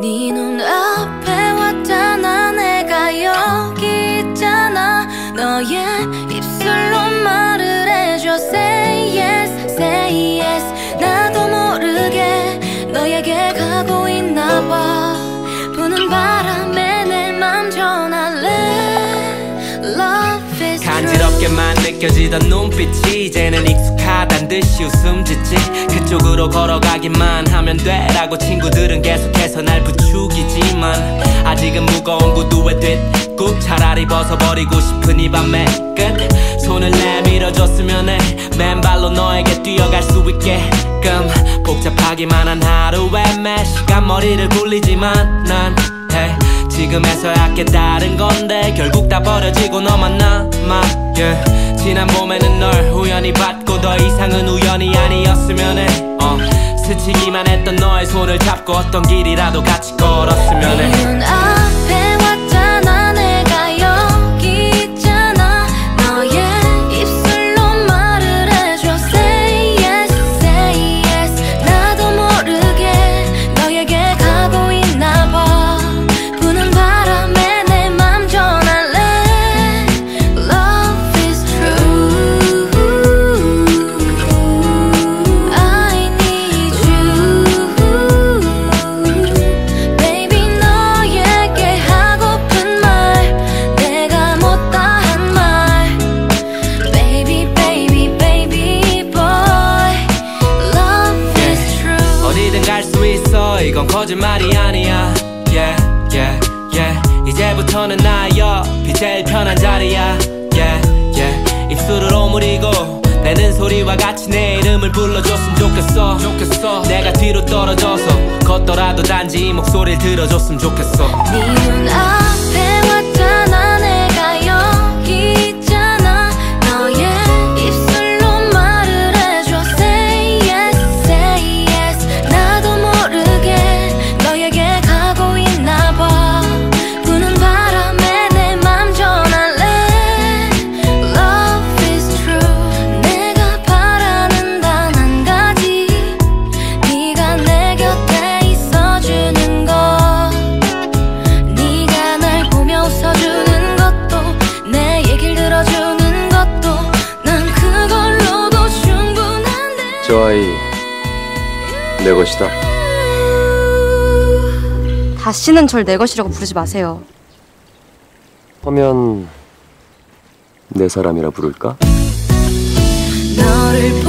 네 눈앞에 왔잖아. 내가 여기 있잖아. 너의 입술로 말을 해줘. Say 나도 모르게 너에게 가고 있나 봐. 부는 바람에 내 맘 전할래? Love is 간지럽게만 느껴지던 눈빛이 이제는 익숙하단 듯이 웃음 짓지 그쪽으로 걸어가기만 하면 돼라고 친구들은 계속해서 날 부추기지만 아직은 무거운 구두에 뒷굽 차라리 벗어버리고 싶은 이 밤의 끝 손을 내밀어줬으면 해 맨발로 너에게 뛰어갈 수 있게끔 복잡하기만 한 하루에 매 시간 머리를 굴리지만 난 hey, 지금에서야 깨달은 건데 결국 다 버려지고 너만 남아 yeah. 지난 봄에는 널 우연히 봤고 더 이상은 우연이 아니었으면 해 어, 스치기만 했던 너의 손을 잡고 어떤 길이라도 같이 걸었으면 해 이건 거짓말이 아니야. Yeah yeah yeah. 이제부터는 나의 옆이 제일 편한 자리야. Yeah yeah. 입술을 오므리고 내는 소리와 같이 내 이름을 불러줬으면 좋겠어. 좋겠어. 내가 뒤로 떨어져서 걷더라도 단지 이 목소리를 들어줬으면 좋겠어. 네 눈앞에 아이 내 것이다. 다시는 절 내 것이라고 부르지 마세요. 하면 내 사람이라 부를까? 너를